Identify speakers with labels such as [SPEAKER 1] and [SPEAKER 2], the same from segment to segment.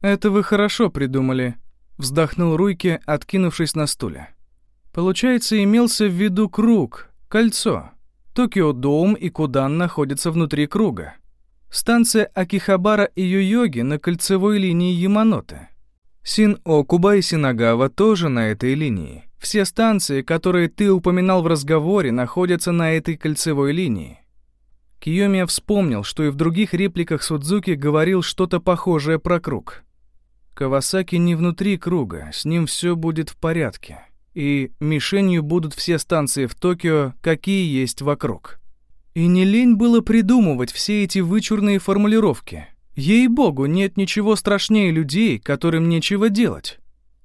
[SPEAKER 1] «Это вы хорошо придумали», — вздохнул Руйке, откинувшись на стуле. «Получается, имелся в виду круг, кольцо. Токио-Доум и Кудан находятся внутри круга. Станция Акихабара и Йойоги на кольцевой линии Яманоте. Син-Окуба и Синагава тоже на этой линии. Все станции, которые ты упоминал в разговоре, находятся на этой кольцевой линии. Киёмия вспомнил, что и в других репликах Судзуки говорил что-то похожее про круг. Кавасаки не внутри круга, с ним все будет в порядке. И мишенью будут все станции в Токио, какие есть вокруг. И не лень было придумывать все эти вычурные формулировки. Ей-богу, нет ничего страшнее людей, которым нечего делать.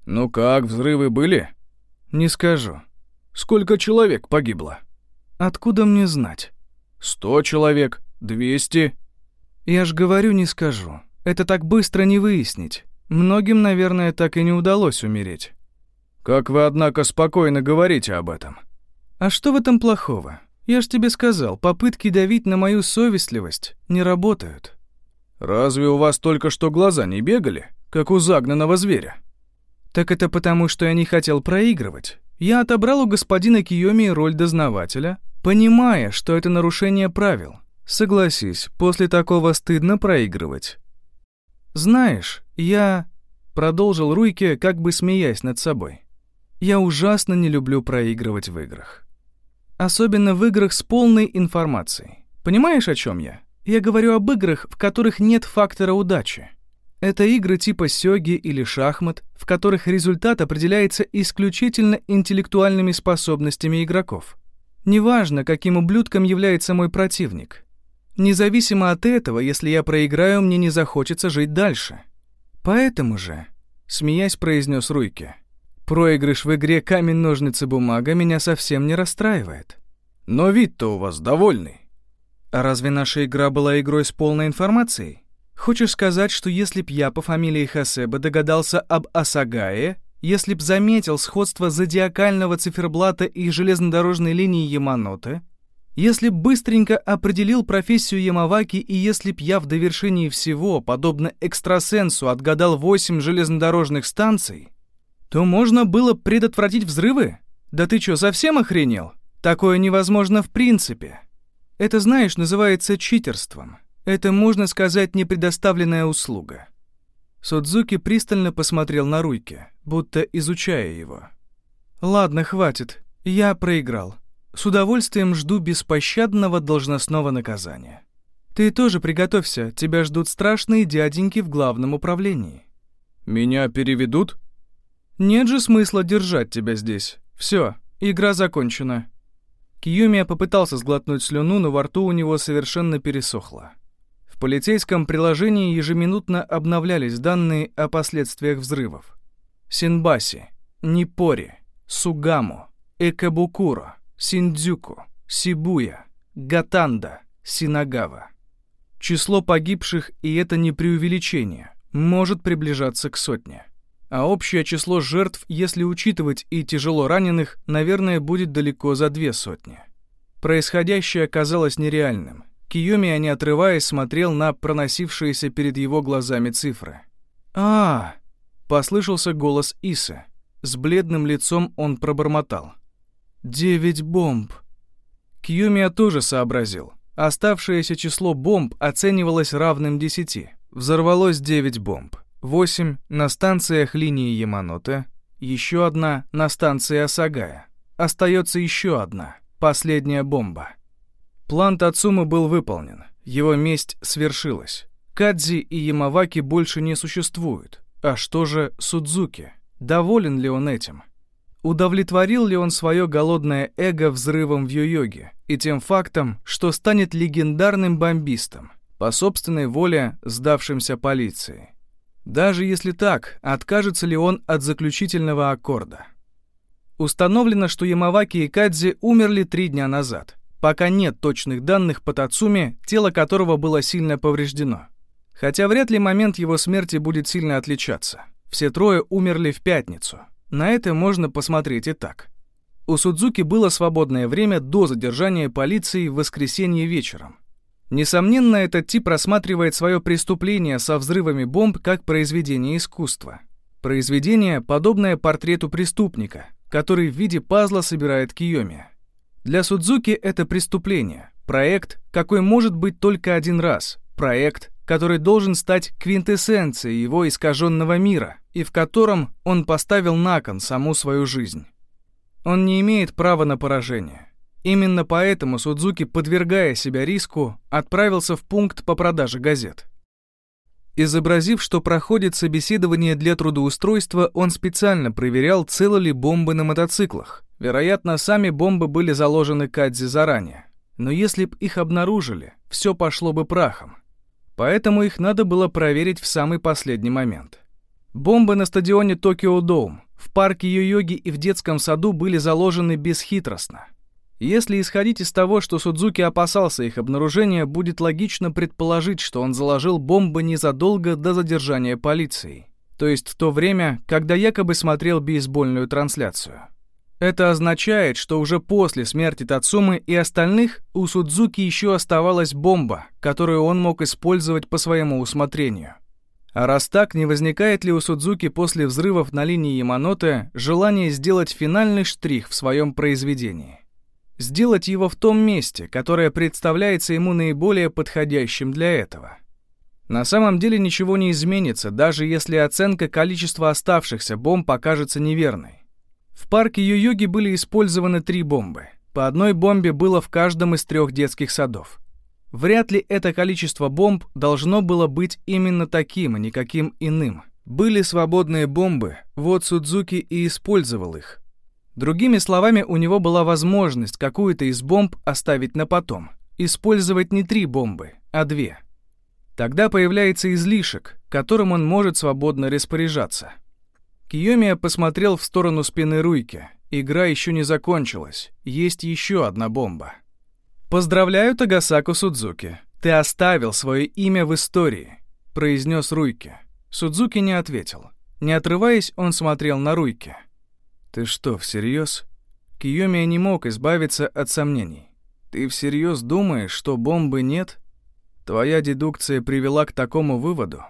[SPEAKER 2] «Ну как, взрывы были?»
[SPEAKER 1] «Не скажу».
[SPEAKER 2] «Сколько человек погибло?»
[SPEAKER 1] «Откуда мне знать?»
[SPEAKER 2] Сто человек? Двести?»
[SPEAKER 1] «Я ж говорю, не скажу. Это так быстро не выяснить. Многим, наверное, так и не удалось умереть».
[SPEAKER 2] «Как вы, однако, спокойно говорите об этом?»
[SPEAKER 1] «А что в этом плохого? Я ж тебе сказал, попытки давить на мою совестливость не работают».
[SPEAKER 2] «Разве у вас только что глаза не бегали, как у загнанного зверя?»
[SPEAKER 1] «Так это потому, что я не хотел проигрывать. Я отобрал у господина Киоми роль дознавателя, понимая, что это нарушение правил. Согласись, после такого стыдно проигрывать. Знаешь, я... Продолжил Руйке, как бы смеясь над собой. Я ужасно не люблю проигрывать в играх. Особенно в играх с полной информацией. Понимаешь, о чем я? Я говорю об играх, в которых нет фактора удачи. Это игры типа сёги или шахмат, в которых результат определяется исключительно интеллектуальными способностями игроков. Неважно, каким ублюдком является мой противник. Независимо от этого, если я проиграю, мне не захочется жить дальше. Поэтому же, смеясь, произнес Руйке, проигрыш в игре камень-ножницы-бумага меня совсем не расстраивает.
[SPEAKER 2] Но вид-то у вас довольный.
[SPEAKER 1] А разве наша игра была игрой с полной информацией? Хочешь сказать, что если б я по фамилии Хасеба догадался об Асагае, если б заметил сходство зодиакального циферблата и железнодорожной линии Яманоте, если б быстренько определил профессию Ямаваки и если б я в довершении всего, подобно экстрасенсу, отгадал восемь железнодорожных станций, то можно было предотвратить взрывы? Да ты что, совсем охренел? Такое невозможно в принципе. Это, знаешь, называется читерством. Это, можно сказать, непредоставленная услуга. Судзуки пристально посмотрел на Руйке, будто изучая его. «Ладно, хватит. Я проиграл. С удовольствием жду беспощадного должностного наказания. Ты тоже приготовься, тебя ждут страшные дяденьки в главном управлении».
[SPEAKER 2] «Меня переведут?»
[SPEAKER 1] «Нет же смысла держать тебя здесь. Все, игра закончена». Киюмия попытался сглотнуть слюну, но во рту у него совершенно пересохло. В полицейском приложении ежеминутно обновлялись данные о последствиях взрывов. Синбаси, Нипори, Сугаму, Экабукуро, Синдзюку, Сибуя, Гатанда, Синагава. Число погибших, и это не преувеличение, может приближаться к сотне. А общее число жертв, если учитывать и тяжело раненых, наверное, будет далеко за две сотни. Происходящее оказалось нереальным, Киюми, не отрываясь, смотрел на проносившиеся перед его глазами цифры. -а послышался голос Исы. С бледным лицом он пробормотал. «Девять бомб». Кьюмия тоже сообразил. Оставшееся число бомб оценивалось равным десяти. Взорвалось девять бомб. Восемь на станциях линии Яманоте, еще одна на станции Осагая. Остается еще одна, последняя бомба. План Тацумы был выполнен. Его месть свершилась. Кадзи и Ямаваки больше не существуют. А что же Судзуки? Доволен ли он этим? Удовлетворил ли он свое голодное эго взрывом в Йо-Йоге и тем фактом, что станет легендарным бомбистом, по собственной воле сдавшимся полиции? Даже если так, откажется ли он от заключительного аккорда? Установлено, что Ямаваки и Кадзи умерли три дня назад. Пока нет точных данных по Тацуме, тело которого было сильно повреждено. Хотя вряд ли момент его смерти будет сильно отличаться. Все трое умерли в пятницу. На это можно посмотреть и так. У Судзуки было свободное время до задержания полиции в воскресенье вечером. Несомненно, этот тип рассматривает свое преступление со взрывами бомб как произведение искусства. Произведение, подобное портрету преступника, который в виде пазла собирает Киоми. Для Судзуки это преступление, проект, какой может быть только один раз, проект, который должен стать квинтэссенцией его искаженного мира и в котором он поставил на кон саму свою жизнь. Он не имеет права на поражение. Именно поэтому Судзуки, подвергая себя риску, отправился в пункт по продаже газет. Изобразив, что проходит собеседование для трудоустройства, он специально проверял, целы ли бомбы на мотоциклах. Вероятно, сами бомбы были заложены Кадзи заранее. Но если б их обнаружили, все пошло бы прахом. Поэтому их надо было проверить в самый последний момент. Бомбы на стадионе Токио Доум, в парке Йо-Йоги и в детском саду были заложены бесхитростно. Если исходить из того, что Судзуки опасался их обнаружения, будет логично предположить, что он заложил бомбы незадолго до задержания полицией, то есть в то время, когда якобы смотрел бейсбольную трансляцию. Это означает, что уже после смерти Тацумы и остальных у Судзуки еще оставалась бомба, которую он мог использовать по своему усмотрению. А раз так, не возникает ли у Судзуки после взрывов на линии Яманоте желание сделать финальный штрих в своем произведении? сделать его в том месте, которое представляется ему наиболее подходящим для этого. На самом деле ничего не изменится, даже если оценка количества оставшихся бомб покажется неверной. В парке Йо-Йоги были использованы три бомбы. По одной бомбе было в каждом из трех детских садов. Вряд ли это количество бомб должно было быть именно таким, а никаким иным. Были свободные бомбы, вот Судзуки и использовал их, Другими словами, у него была возможность какую-то из бомб оставить на потом. Использовать не три бомбы, а две. Тогда появляется излишек, которым он может свободно распоряжаться. Киомия посмотрел в сторону спины Руйки. Игра еще не закончилась. Есть еще одна бомба. «Поздравляю, Тагасаку Судзуки. Ты оставил свое имя в истории», — произнес Руйки. Судзуки не ответил. Не отрываясь, он смотрел на Руйки. «Ты что, всерьез?» Киомия не мог избавиться от сомнений. «Ты всерьез думаешь, что бомбы нет?» Твоя дедукция привела к такому выводу.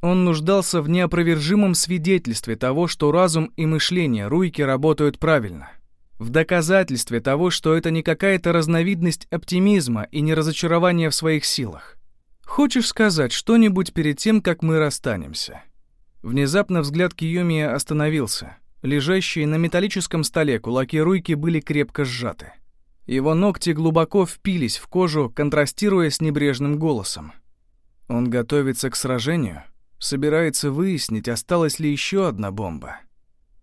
[SPEAKER 1] Он нуждался в неопровержимом свидетельстве того, что разум и мышление Руйки работают правильно. В доказательстве того, что это не какая-то разновидность оптимизма и не разочарование в своих силах. Хочешь сказать что-нибудь перед тем, как мы расстанемся? Внезапно взгляд Киомия остановился. Лежащие на металлическом столе кулаки Руйки были крепко сжаты. Его ногти глубоко впились в кожу, контрастируя с небрежным голосом. Он готовится к сражению, собирается выяснить, осталась ли еще одна бомба.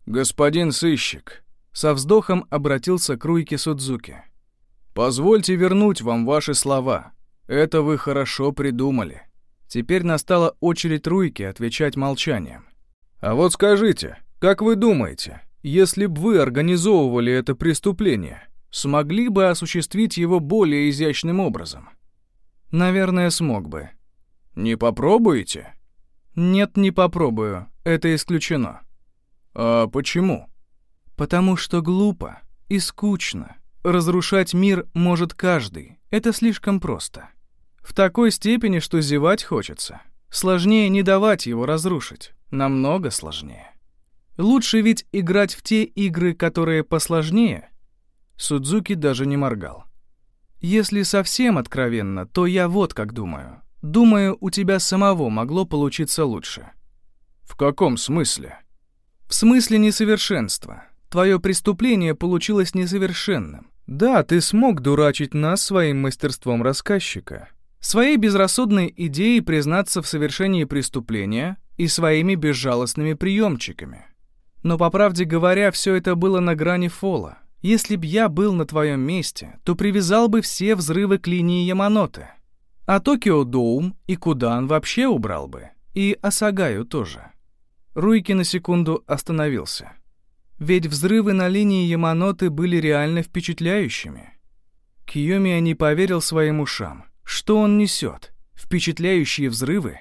[SPEAKER 1] «Господин сыщик», — со вздохом обратился к Руйке Судзуки. «Позвольте вернуть вам ваши слова. Это вы хорошо придумали». Теперь настала очередь Руйки отвечать молчанием. «А вот скажите, как вы думаете, если бы вы организовывали это преступление, смогли бы осуществить его более изящным образом? Наверное, смог бы. Не попробуете? Нет, не попробую. Это исключено. А почему? Потому что глупо и скучно. Разрушать мир может каждый. Это слишком просто. В такой степени, что зевать хочется. Сложнее не давать его разрушить. Намного сложнее. Лучше ведь играть в те игры, которые посложнее. Судзуки даже не моргал. Если совсем откровенно, то я вот как думаю. Думаю, у тебя самого могло получиться лучше. В каком смысле? В смысле несовершенства. Твое преступление получилось несовершенным. Да, ты смог дурачить нас своим мастерством рассказчика. Своей безрассудной идеей признаться в совершении преступления и своими безжалостными приемчиками. Но, по правде говоря, все это было на грани фола. Если б я был на твоем месте, то привязал бы все взрывы к линии Яманоте. А Токио Доум и Кудан вообще убрал бы. И Асагаю тоже. Руйки на секунду остановился. Ведь взрывы на линии Яманоты были реально впечатляющими. Киомия не поверил своим ушам. Что он несет? Впечатляющие взрывы?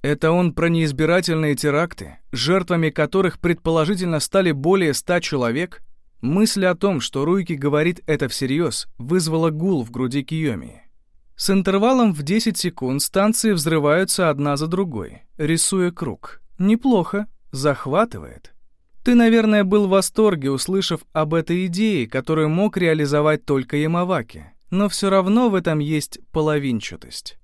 [SPEAKER 1] Это он про неизбирательные теракты, жертвами которых предположительно стали более ста человек? Мысль о том, что Руйки говорит это всерьез, вызвала гул в груди Киомии. С интервалом в 10 секунд станции взрываются одна за другой, рисуя круг. Неплохо, захватывает. Ты, наверное, был в восторге, услышав об этой идее, которую мог реализовать только Ямаваки, но все равно в этом есть половинчатость.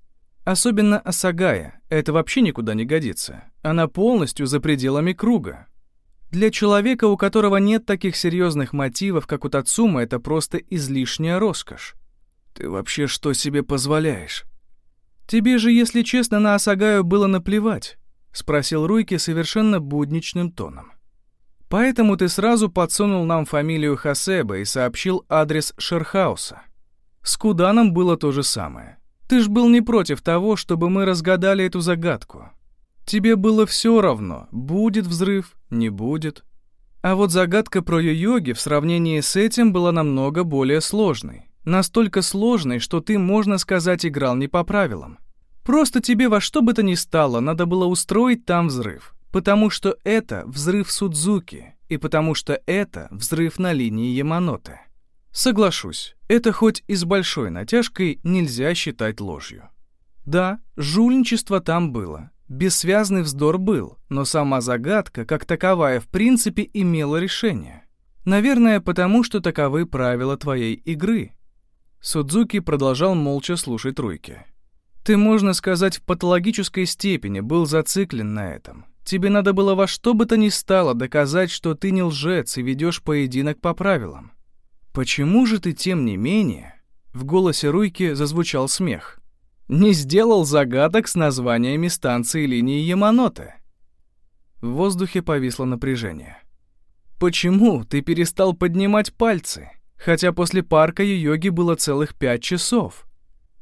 [SPEAKER 1] Особенно Асагая, это вообще никуда не годится. Она полностью за пределами круга. Для человека, у которого нет таких серьезных мотивов, как у Тацума, это просто излишняя роскошь. Ты вообще что себе позволяешь? Тебе же, если честно, на Асагаю было наплевать, спросил Руйки совершенно будничным тоном. Поэтому ты сразу подсунул нам фамилию Хасеба и сообщил адрес Шерхауса. С Куданом было то же самое. Ты ж был не против того, чтобы мы разгадали эту загадку. Тебе было все равно, будет взрыв, не будет. А вот загадка про йоги в сравнении с этим была намного более сложной. Настолько сложной, что ты, можно сказать, играл не по правилам. Просто тебе во что бы то ни стало надо было устроить там взрыв. Потому что это взрыв Судзуки, и потому что это взрыв на линии Яманоте. Соглашусь, это хоть и с большой натяжкой нельзя считать ложью. Да, жульничество там было, бессвязный вздор был, но сама загадка, как таковая, в принципе имела решение. Наверное, потому что таковы правила твоей игры. Судзуки продолжал молча слушать Руйки. Ты, можно сказать, в патологической степени был зациклен на этом. Тебе надо было во что бы то ни стало доказать, что ты не лжец и ведешь поединок по правилам. Почему же ты, тем не менее, в голосе Руйки зазвучал смех, не сделал загадок с названиями станции линии Яманоте? В воздухе повисло напряжение. Почему ты перестал поднимать пальцы, хотя после парка йоги было целых пять часов?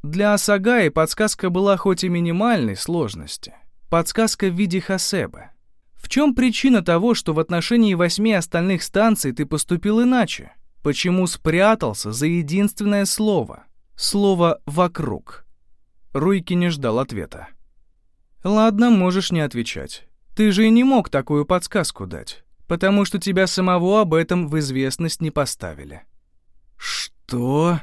[SPEAKER 1] Для Асагаи подсказка была хоть и минимальной сложности — Подсказка в виде Хасеба. В чем причина того, что в отношении восьми остальных станций ты поступил иначе? Почему спрятался за единственное слово? Слово «вокруг». Руйки не ждал ответа. «Ладно, можешь не отвечать. Ты же и не мог такую подсказку дать, потому что тебя самого об этом в известность не поставили». «Что?»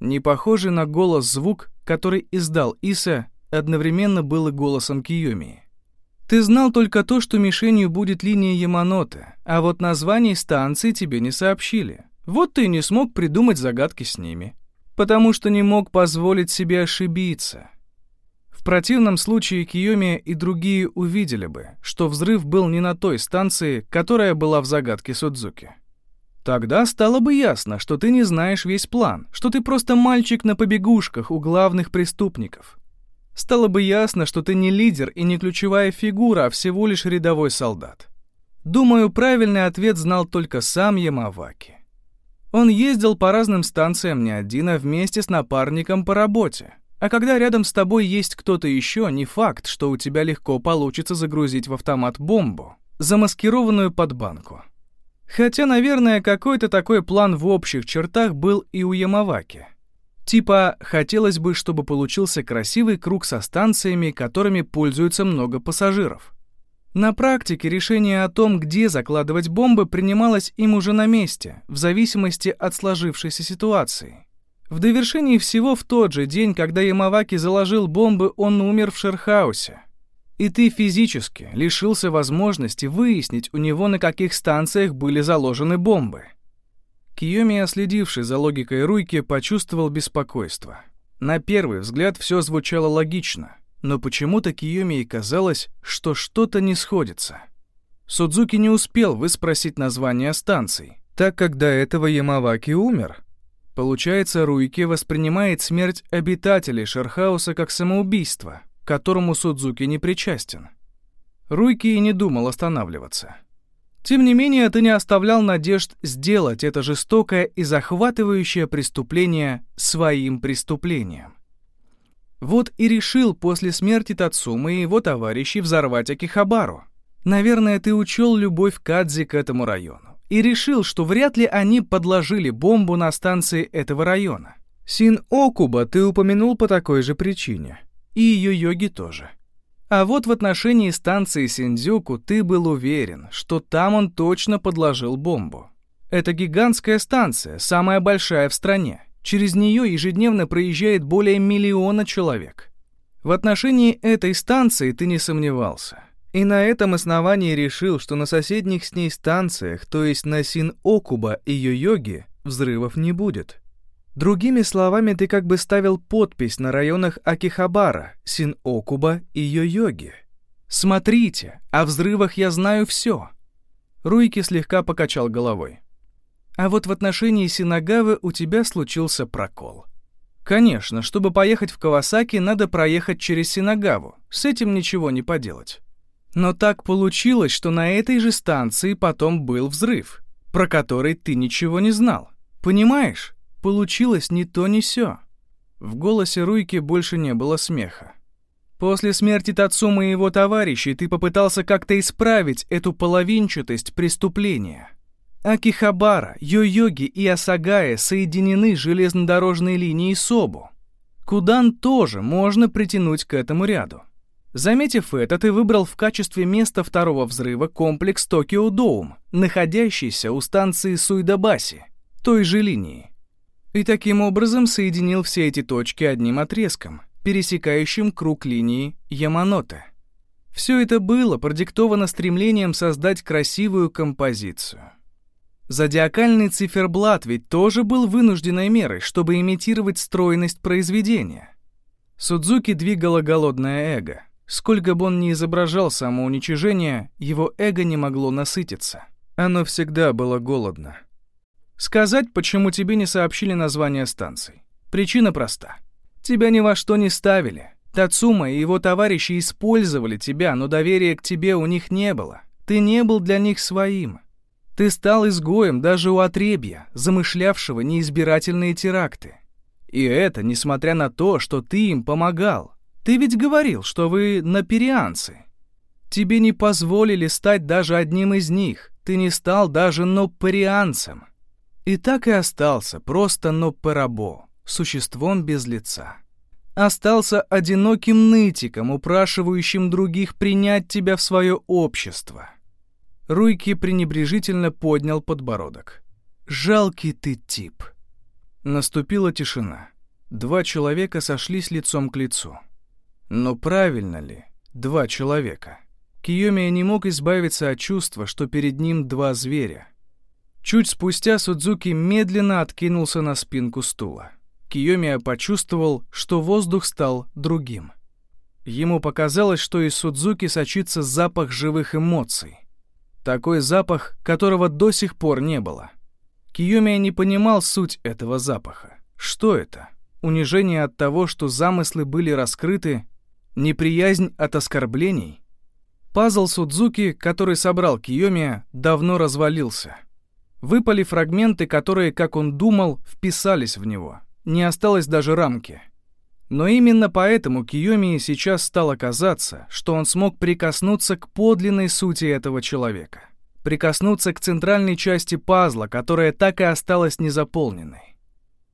[SPEAKER 1] Не похожий на голос звук, который издал Иса, одновременно было голосом Киюми. «Ты знал только то, что мишенью будет линия Яманоте, а вот названий станций тебе не сообщили. Вот ты не смог придумать загадки с ними, потому что не мог позволить себе ошибиться. В противном случае Киоми и другие увидели бы, что взрыв был не на той станции, которая была в загадке Судзуки. Тогда стало бы ясно, что ты не знаешь весь план, что ты просто мальчик на побегушках у главных преступников, Стало бы ясно, что ты не лидер и не ключевая фигура, а всего лишь рядовой солдат. Думаю, правильный ответ знал только сам Ямаваки. Он ездил по разным станциям не один, а вместе с напарником по работе. А когда рядом с тобой есть кто-то еще, не факт, что у тебя легко получится загрузить в автомат бомбу, замаскированную под банку. Хотя, наверное, какой-то такой план в общих чертах был и у Ямаваки. Типа, хотелось бы, чтобы получился красивый круг со станциями, которыми пользуются много пассажиров. На практике решение о том, где закладывать бомбы, принималось им уже на месте, в зависимости от сложившейся ситуации. В довершении всего в тот же день, когда Ямаваки заложил бомбы, он умер в Шерхаусе. И ты физически лишился возможности выяснить у него, на каких станциях были заложены бомбы. Киоми, следивший за логикой Руйки, почувствовал беспокойство. На первый взгляд все звучало логично, но почему-то Киоми казалось, что что-то не сходится. Судзуки не успел выспросить название станций, так как до этого Ямаваки умер. Получается, Руйки воспринимает смерть обитателей Шерхауса как самоубийство, которому Судзуки не причастен. Руйки и не думал останавливаться. Тем не менее, ты не оставлял надежд сделать это жестокое и захватывающее преступление своим преступлением. Вот и решил после смерти Тацумы и его товарищей взорвать Акихабару. Наверное, ты учел любовь Кадзи к этому району и решил, что вряд ли они подложили бомбу на станции этого района. Син Окуба ты упомянул по такой же причине. И ее йоги тоже. А вот в отношении станции Синдзюку ты был уверен, что там он точно подложил бомбу. Это гигантская станция, самая большая в стране. Через нее ежедневно проезжает более миллиона человек. В отношении этой станции ты не сомневался. И на этом основании решил, что на соседних с ней станциях, то есть на Син-Окуба и Йо-Йоги, взрывов не будет. Другими словами, ты как бы ставил подпись на районах Акихабара, Син-Окуба и Йо-Йоги. Смотрите, о взрывах я знаю все. Руики слегка покачал головой. А вот в отношении Синагавы у тебя случился прокол. Конечно, чтобы поехать в Кавасаки, надо проехать через Синагаву. С этим ничего не поделать. Но так получилось, что на этой же станции потом был взрыв, про который ты ничего не знал. Понимаешь? Получилось ни то, ни сё. В голосе Руйки больше не было смеха. После смерти Тацумы и его товарищей ты попытался как-то исправить эту половинчатость преступления. Акихабара, Йо-Йоги и Асагая соединены железнодорожной линией Собу. Кудан тоже можно притянуть к этому ряду. Заметив это, ты выбрал в качестве места второго взрыва комплекс Токио Доум, находящийся у станции Суйдабаси, той же линии. И таким образом соединил все эти точки одним отрезком, пересекающим круг линии Яманоте. Все это было продиктовано стремлением создать красивую композицию. Зодиакальный циферблат ведь тоже был вынужденной мерой, чтобы имитировать стройность произведения. Судзуки двигало голодное эго. Сколько бы он ни изображал самоуничижение, его эго не могло насытиться. Оно всегда было голодно. Сказать, почему тебе не сообщили название станций. Причина проста. Тебя ни во что не ставили. Тацума и его товарищи использовали тебя, но доверия к тебе у них не было. Ты не был для них своим. Ты стал изгоем даже у отребья, замышлявшего неизбирательные теракты. И это несмотря на то, что ты им помогал. Ты ведь говорил, что вы наперианцы. Тебе не позволили стать даже одним из них. Ты не стал даже нопарианцем. И так и остался просто нопарабо, существом без лица. Остался одиноким нытиком, упрашивающим других принять тебя в свое общество. Руйки пренебрежительно поднял подбородок. «Жалкий ты тип». Наступила тишина. Два человека сошлись лицом к лицу. Но правильно ли два человека? Киомия не мог избавиться от чувства, что перед ним два зверя. Чуть спустя Судзуки медленно откинулся на спинку стула. Киомия почувствовал, что воздух стал другим. Ему показалось, что из Судзуки сочится запах живых эмоций. Такой запах, которого до сих пор не было. Киюмия не понимал суть этого запаха. Что это? Унижение от того, что замыслы были раскрыты? Неприязнь от оскорблений? Пазл Судзуки, который собрал Киомия, давно развалился. Выпали фрагменты, которые, как он думал, вписались в него. Не осталось даже рамки — но именно поэтому Киоми сейчас стало казаться, что он смог прикоснуться к подлинной сути этого человека. Прикоснуться к центральной части пазла, которая так и осталась незаполненной.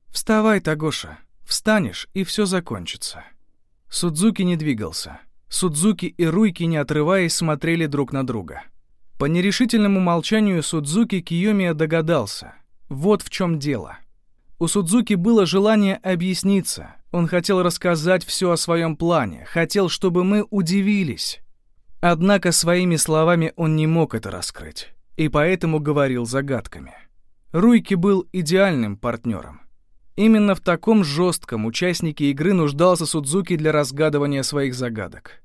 [SPEAKER 1] «Вставай, Тагоша. Встанешь, и все закончится». Судзуки не двигался. Судзуки и Руйки, не отрываясь, смотрели друг на друга. По нерешительному молчанию Судзуки Киомия догадался. Вот в чем дело. У Судзуки было желание объясниться, он хотел рассказать все о своем плане, хотел, чтобы мы удивились. Однако своими словами он не мог это раскрыть, и поэтому говорил загадками. Руйки был идеальным партнером. Именно в таком жестком участнике игры нуждался Судзуки для разгадывания своих загадок.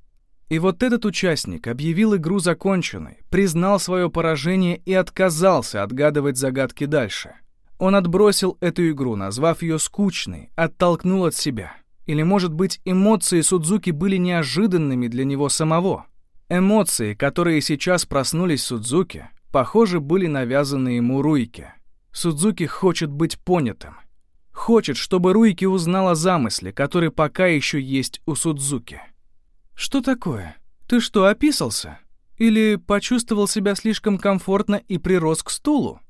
[SPEAKER 1] И вот этот участник объявил игру законченной, признал свое поражение и отказался отгадывать загадки дальше — он отбросил эту игру, назвав ее скучной, оттолкнул от себя. Или, может быть, эмоции Судзуки были неожиданными для него самого. Эмоции, которые сейчас проснулись Судзуки, похоже, были навязаны ему Руйке. Судзуки хочет быть понятым. Хочет, чтобы Руйки узнал о замысле, который пока еще есть у Судзуки. «Что такое? Ты что, описался? Или почувствовал себя слишком комфортно и прирос к стулу?»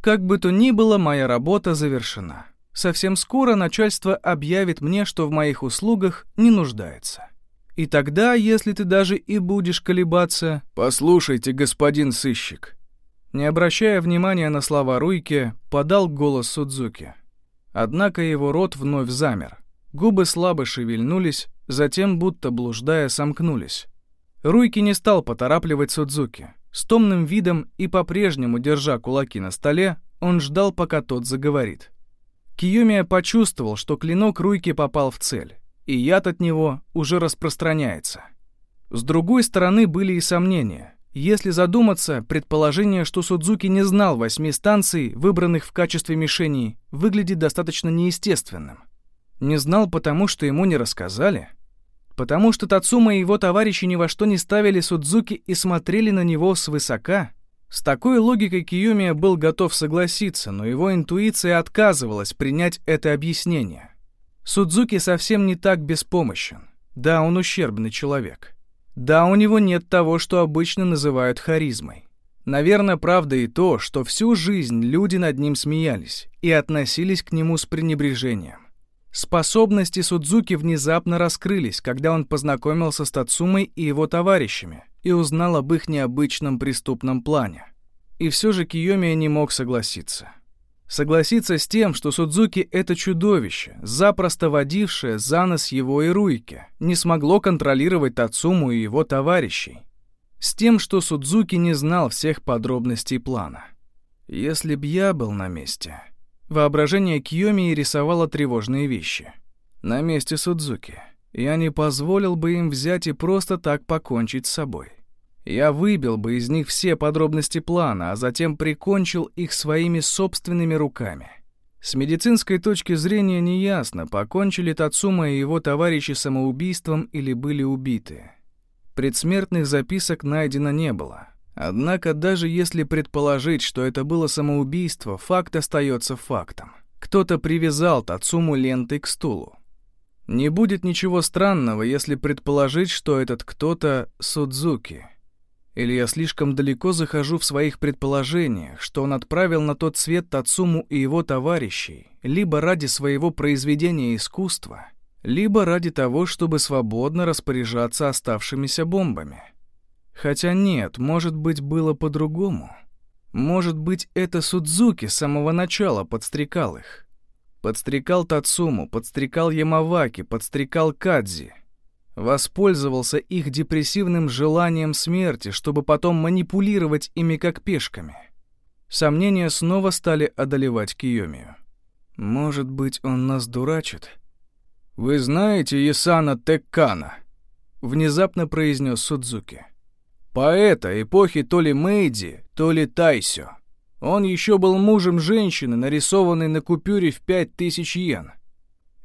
[SPEAKER 1] Как бы то ни было, моя работа завершена. Совсем скоро начальство объявит мне, что в моих услугах не нуждается. И тогда, если ты даже и будешь колебаться...
[SPEAKER 2] «Послушайте, господин сыщик».
[SPEAKER 1] Не обращая внимания на слова Руйки, подал голос Судзуки. Однако его рот вновь замер. Губы слабо шевельнулись, затем, будто блуждая, сомкнулись. Руйки не стал поторапливать Судзуки. С томным видом и по-прежнему, держа кулаки на столе, он ждал, пока тот заговорит. Киюмия почувствовал, что клинок Руйки попал в цель, и яд от него уже распространяется. С другой стороны были и сомнения. Если задуматься, предположение, что Судзуки не знал восьми станций, выбранных в качестве мишеней, выглядит достаточно неестественным. Не знал потому, что ему не рассказали? Потому что Тацума и его товарищи ни во что не ставили Судзуки и смотрели на него свысока? С такой логикой Киюмия был готов согласиться, но его интуиция отказывалась принять это объяснение. Судзуки совсем не так беспомощен. Да, он ущербный человек. Да, у него нет того, что обычно называют харизмой. Наверное, правда и то, что всю жизнь люди над ним смеялись и относились к нему с пренебрежением. Способности Судзуки внезапно раскрылись, когда он познакомился с Тацумой и его товарищами и узнал об их необычном преступном плане. И все же Киёмия не мог согласиться. Согласиться с тем, что Судзуки — это чудовище, запросто водившее за нос его и Руйки, не смогло контролировать Тацуму и его товарищей. С тем, что Судзуки не знал всех подробностей плана. Если б я был на месте... Воображение Кьёми рисовало тревожные вещи. На месте Судзуки. Я не позволил бы им взять и просто так покончить с собой. Я выбил бы из них все подробности плана, а затем прикончил их своими собственными руками. С медицинской точки зрения неясно, покончили Тацума и его товарищи самоубийством или были убиты. Предсмертных записок найдено не было. Однако даже если предположить, что это было самоубийство, факт остается фактом. Кто-то привязал Тацуму лентой к стулу. Не будет ничего странного, если предположить, что этот кто-то Судзуки. Или я слишком далеко захожу в своих предположениях, что он отправил на тот свет Тацуму и его товарищей, либо ради своего произведения искусства, либо ради того, чтобы свободно распоряжаться оставшимися бомбами. Хотя нет, может быть, было по-другому. Может быть, это Судзуки с самого начала подстрекал их. Подстрекал Тацуму, подстрекал Ямаваки, подстрекал Кадзи. Воспользовался их депрессивным желанием смерти, чтобы потом манипулировать ими как пешками. Сомнения снова стали одолевать Киомию. Может быть, он нас дурачит? «Вы знаете Исана Теккана?» — внезапно произнес Судзуки. Поэта эпохи то ли Мэйди, то ли Тайсё. Он еще был мужем женщины, нарисованной на купюре в пять тысяч йен.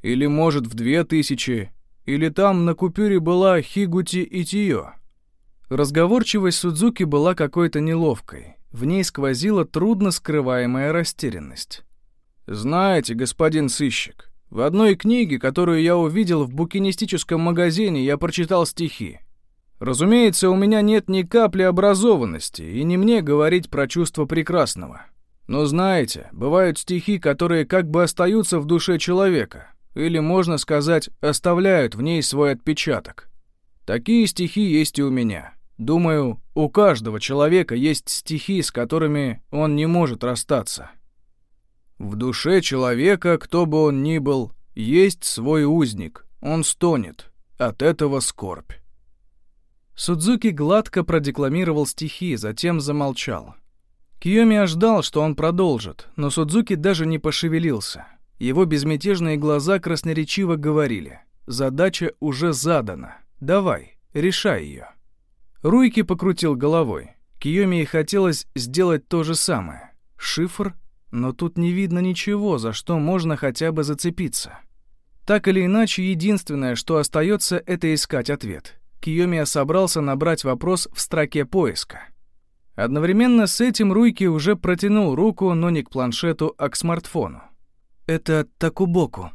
[SPEAKER 1] Или, может, в две тысячи. Или там на купюре была Хигути Итиё. Разговорчивость Судзуки была какой-то неловкой. В ней сквозила трудно скрываемая растерянность. «Знаете, господин сыщик, в одной книге, которую я увидел в букинистическом магазине, я прочитал стихи. Разумеется, у меня нет ни капли образованности, и не мне говорить про чувство прекрасного. Но знаете, бывают стихи, которые как бы остаются в душе человека, или, можно сказать, оставляют в ней свой отпечаток. Такие стихи есть и у меня. Думаю, у каждого человека есть стихи, с которыми он не может расстаться. В душе человека, кто бы он ни был, есть свой узник, он стонет, от этого скорбь. Судзуки гладко продекламировал стихи, затем замолчал. Киоми ждал, что он продолжит, но Судзуки даже не пошевелился. Его безмятежные глаза красноречиво говорили. «Задача уже задана. Давай, решай ее». Руйки покрутил головой. Киоми хотелось сделать то же самое. Шифр? Но тут не видно ничего, за что можно хотя бы зацепиться. Так или иначе, единственное, что остается, это искать ответ. Киомия собрался набрать вопрос в строке поиска. Одновременно с этим Руйки уже протянул руку, но не к планшету, а к смартфону. «Это Такубоку».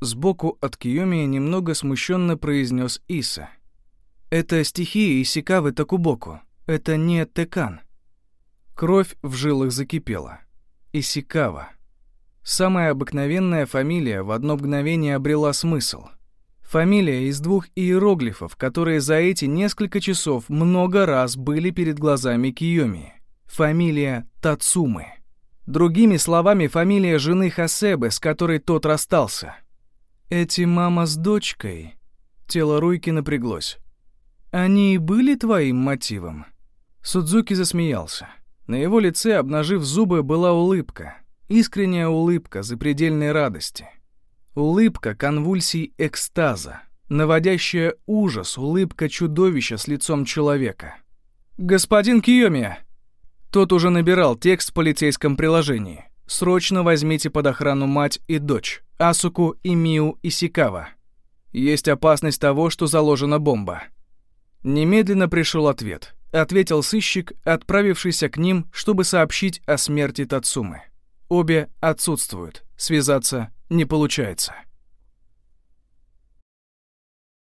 [SPEAKER 1] Сбоку от Киомии немного смущенно произнес Иса. «Это стихии Исикавы Такубоку. Это не Текан». Кровь в жилах закипела. Исикава. Самая обыкновенная фамилия в одно мгновение обрела смысл — Фамилия из двух иероглифов, которые за эти несколько часов много раз были перед глазами Киоми. Фамилия Тацумы. Другими словами, фамилия жены Хасебы, с которой тот расстался. Эти мама с дочкой. Тело Руйки напряглось. Они и были твоим мотивом? Судзуки засмеялся. На его лице, обнажив зубы, была улыбка. Искренняя улыбка запредельной радости. Улыбка конвульсий экстаза, наводящая ужас, улыбка чудовища с лицом человека. «Господин Киёмия!» Тот уже набирал текст в полицейском приложении. «Срочно возьмите под охрану мать и дочь, Асуку и Миу Исикава. Есть опасность того, что заложена бомба». Немедленно пришел ответ. Ответил сыщик, отправившийся к ним, чтобы сообщить о смерти Тацумы. Обе отсутствуют. Связаться не получается.